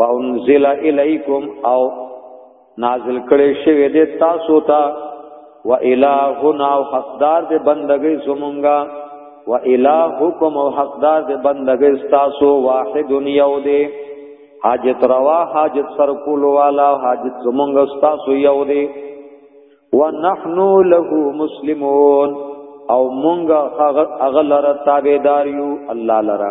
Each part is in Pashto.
وانزل الیکم او نازل کړي شوی دی تاسو ته و الہنا او حقدار دې بندګي زمونږه و الہکم او حقدار دې بندګي تاسو واحد یو دی حاجت روا حاجت سر کول والا حاجت زمونږه تاسو یو دی ونحن له مسلمون او مونږه هغه لره تابعدار یو الله لره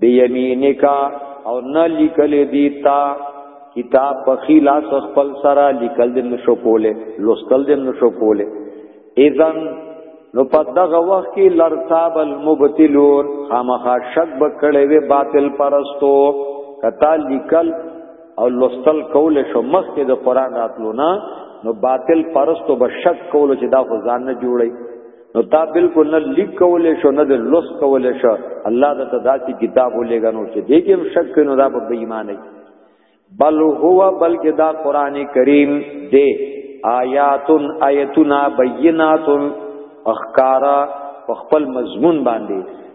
بیمینکا او نه لیکل دی تا کتاب په خلاص خپل سره لیکل دې نشو کوله لوستل دې نشو کوله اذن نو په دغه وخت کې لرتاب المبتلون خامخا شک بکړې وی باطل پرستو کتا لیکل او لوستل کول شو مخ کې د قران راتلو نه نو باطل پرستو به شک کول چې دا خو ځان نه جوړي نو تا بالکل نه لیک کولې شو نه د لوس کولې شو الله د تداسي کتاب ولېګا نو چې دې کې شک نو دا به ایمان نه بل هو بلکې دا قران کریم دې آیات آیتنا بینات اخکارا په خپل مضمون باندې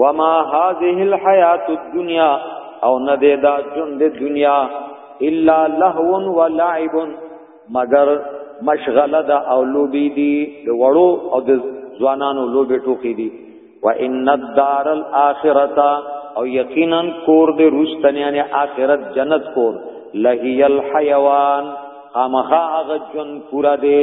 وما هذه الحیات الدنیا او نه دې دا ژوند د دنیا الا لهو و لعب مگر مشغله دا او لوبي دي د وړو او د ځوانانو لوبي ټوکی دي و ان الدار الاخرته او یقینا کور د روستنه یعنی اخرت جنت کور لهی الحیوان خامخا هغه جن پورا دی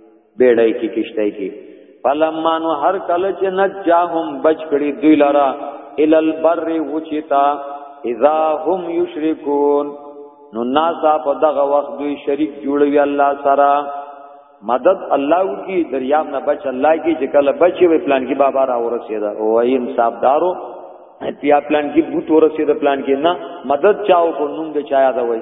بیړای کی کشتای کی فلما نو هر کله چې نجاهم بچ کړي دوی لرا ال البر وچتا اذا هم یشرکون نو ناسا په دغه وخت دوی شریک جوړوي الله سره مدد الله کی دریاب نه بچ الله کی چې کله بچي وي پلان کې بابا را ورسېدا او ایم صاحب دارو پیا پلان کې بوت ورسېدا پلان کې نه مدد چاو کو نوم د چایا دا وای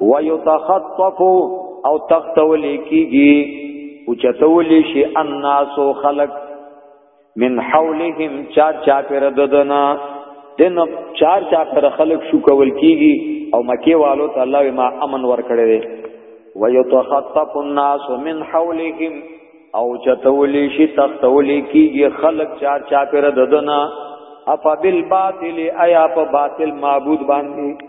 ويتخطف او تختول کیږي او چتول شي الناس خلق من حولهم چار چا پر ددنا دن چار چا پر خلق شو کول کیږي او مکی والو ته الله ما امن ور کړی دی ويتخطف الناس من حولهم او چتول شي تختول کیږي خلق چار چا پر ددنا افا بالباطل ایا په باطل معبود باندې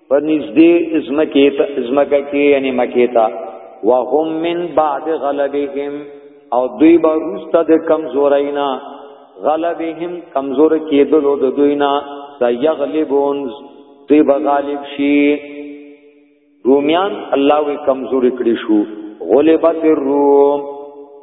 په نږدې ازمکه ته ازمکه کې یعنی مکه ته وهم من بعد غلبهم او دوی به روسته د کمزورینا غلبهم کمزور کېدلو د دوینا سيغلبون دوی به غالب شي رومیان الله وی کمزور کړی شو غلبت الروم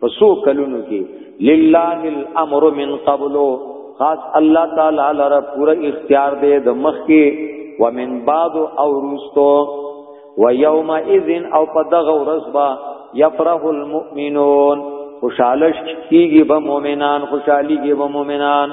پسو کلونو کې لله الامر من قبل خاص الله تعالی لره پورا اختیار دی د مخ کې ومن بعد او رستو ويوم اذن او په دغه ورځ با يفرح المؤمنون خوشاله کیږي به مؤمنان خوشاليږي به مؤمنان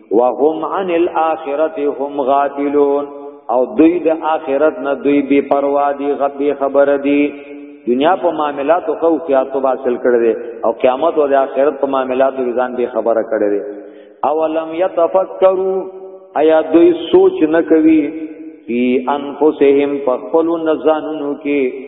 وهم عن الاخرته هم غافلون او دوی د آخرت نه دوی بے پروا دي غبي خبر دي دنیا په معاملاتو کو سیاتو حاصل کړي او قیامت او د آخرت په معاملاتو ځان به خبره کړي اولم یتفکروا ایا دوی سوچ نه کوي فی انفسهم فخلوا نزانونو کې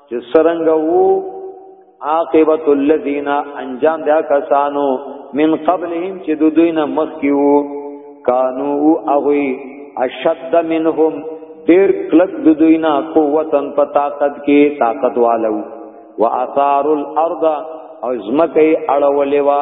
چې سرنګ وو عاقبت الذین انجام دا کسانو من قبلهم چې د دوی نه مخکیو کانو اوی اشد منهم ډیر کلک د دوی نه قوتن په طاقت کې طاقت والو واثار الارض او زمکه اړولې وا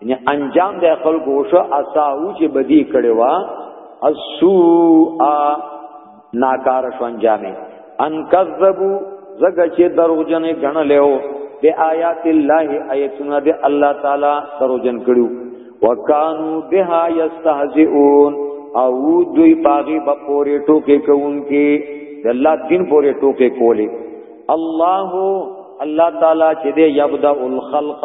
یعنی انجام د خلکو شو اساو چې بدی کړي وا السوء ناکار شو انجامې ان کذبوا زګه چې دروغجنې غنلېو د آیات الله آیتونه د الله تعالی دروغجن کړیو وکانو بها یستهزئون او دوی پاغي په پورې ټوکې کوونکې د الله دین پورې ټوکې کولې الله الله تعالی چې دې یبدا الخلق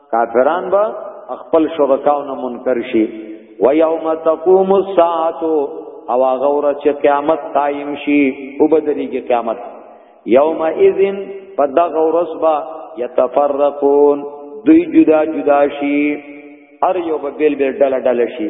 کافران با خپل شرکاو نه منکر شي و یوم تقوم الساعه او هغه ورځ چې قیامت قائم شي او بدريږي قیامت یوم اذن په دغه ورځ با یتفرقون دوی جدا جدا شي ار یو به بیل بیل ډله ډله شي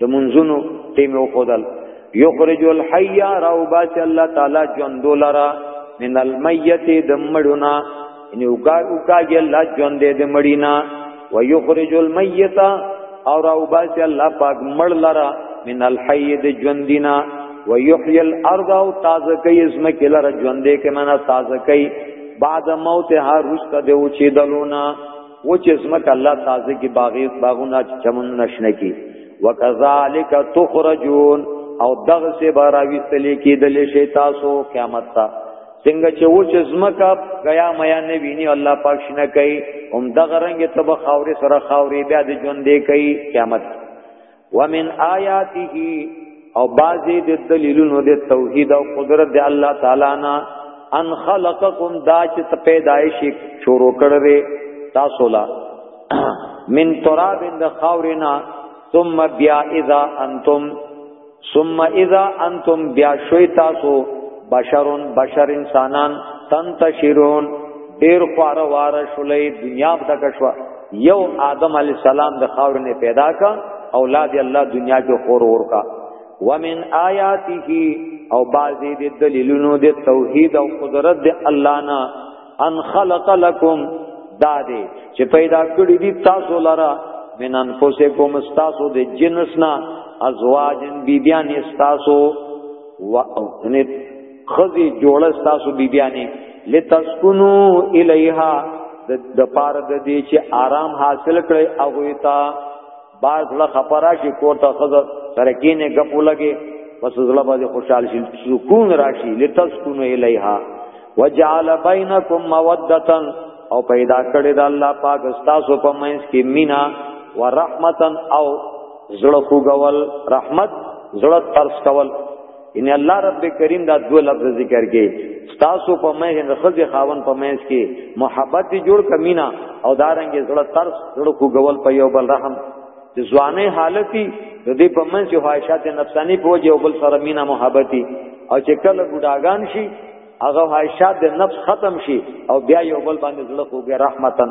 د منځونو تیم او خدل یخرج الحی راو باس الله تعالی ژوند لرا من المیت د مړونا ان اوګه اوګه الله ژوند د مړینا و یخرج المیت او راو باس الله پاک مړ لرا من الحی د ژوندینا و یحیی الارض او تازه کوي زمکه لرا ژوند کې معنا تازه کوي بعد موت ها رست د اوچې دلونا و چې زمک الله تازه کی باغی باغونه چمن نشنه کی وکذالک تخرجون او دغه سے باراوی سلی کی دل شی تاسو قیامت تا څنګه چې و چې زمک غیا میا نه ویني الله پاک شنه کوي هم دغه رنگ تب خاورې سره خاورې بیا د ژوند دی کوي قیامت ومن آیاته او بعضی د دلیلونو د توحید او قدرت د الله تعالی نه ان خلقکم دا چې پیدایش شروع کړې تاسو لا من تراب د خاورینا ثم بیا اذا انتم ثم اذا انتم بیا شوي تاسو بشرون بشر انسانان تنتشرون ډیر خوار وار شولې دنیا بدک شوا یو آدم علی السلام د خاور نه پیدا کا اولاد الله دنیا کې خور اور کا ومن آیاته او بعضی د دلیلونو د توحید او قدرت د الله نه ان خلق لكم دادې چې پیدا کړی دي تاسو لرا من انفسکم استاسو د جنسنا ازواجن بیبیان استاسو و او خزی جوړه تاسو بیبیانی لتسکنو الیها د پار د دې چې آرام حاصل کړي او ویتا باز له خبره شي کوته خزر سره کینه غپ لګي بس زړه باندې خوشحال شي سکون راشي لتسکون الیها وجعل بینکم موده او پیدا کړی د الله پاک استاسو په منځ کې مینا ورحمتا او زړه خوګول رحمت زړه ترس کول ان الله رب کریم دا دو لفظ ذکر کې تاسو په مې د خزي خاون په مېز کې محبت جوړ کمینا او دارنګ زړه ترس زړه کو غول په یو بل رحم د ځواني حالتي د دې په منځ کې خواهشات نفسانی په وجه او بل سره مینا محبتي او چې کله ګډاګان شي هغه خواهشات د نفس ختم شي او بیا یو بل باندې زړه خوږه رحمتن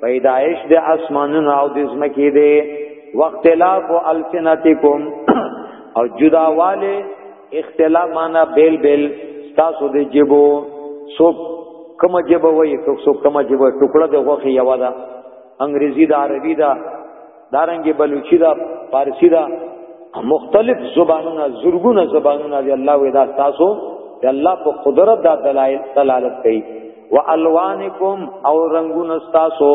پیدائش د اسمانونو او د زمکی دی واختلاف السنتکم او جداواله اختلاف معنا بیل بیل تاسو د جبو سو کوم جبو وای سو کوم جبو ټوکړه د غوخي یوا ده انګریزی د عربی ده دارنګ بلوچی دا فارسی دا مختلف زبانونه زرګونه زبانونه دی الله ودا تاسو دی الله په قدرت دا دلایل دلالت کوي والوانکم او رنگونه تاسو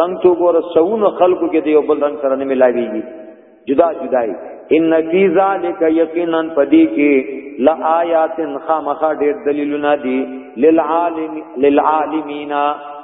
رنگ تو ګور سونو خلقو کې دی بل رنگ سره نه ملاويږي جدا جدای ان فی ذلک یقینا پدی کې لا آیات خامخ ډیر دلیلونه دي للعالم للعالمین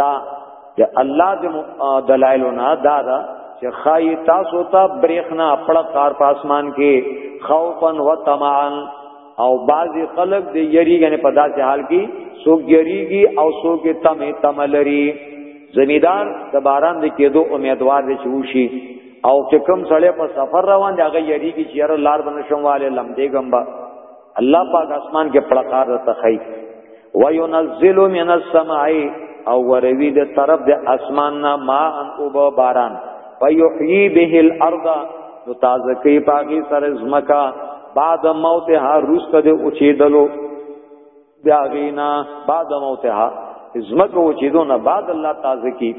دا د الله د دلایلو نه دا دا چې خای تاسو ته برېخنا خپل کار په اسمان کې خوفن و طمعا او بعضی خلق دی یری غنه په داسې حال کې سوګ یریږي او سوګ تمه تملری زمیدار د باران د کېدو امیدوار دی چې وشي او چې کوم سړی په سفر روان دی هغه یریږي چې یاره لار بنشم والے لمدې ګمبا الله پاک اسمان کې پړقار ته خی وينزل من السماء او وروي د طرف د اسمان نه ما ان او باران فيحيي به الارض نو تازه کوي پاګي سر زمکا بعد موت ها روست د اوچیدلو بیاغینا بعد موت ها زمکا اوچیدو نه بعد الله تازه کی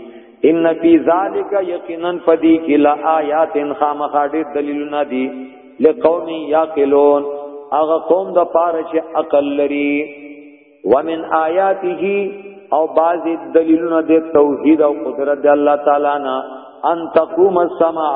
ان فی ذالک یقینا پدی کلا آیات خامخاډ دلیلنا دی لقوم یاقلون اغه قوم د پاره چې عقل لري ومن آیاته او بعض دلیلونه د توحید او قدرت د الله تعالی نه ان تقوم السماء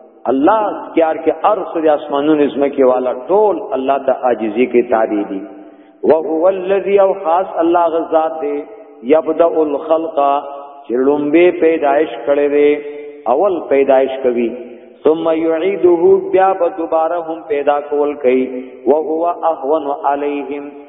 الله اختیار کې ارس د اسمانونو زمکه والا ټول الله ته عاجزي کې تابع دي وهو الذي او خاص الله غزاد دی یبدا الخلق چې لومبه پیدائش کړي دی اول پیدائش کوي ثم يعيده بیا به دوباره هم پیدا کول کوي وهو اهون عليهم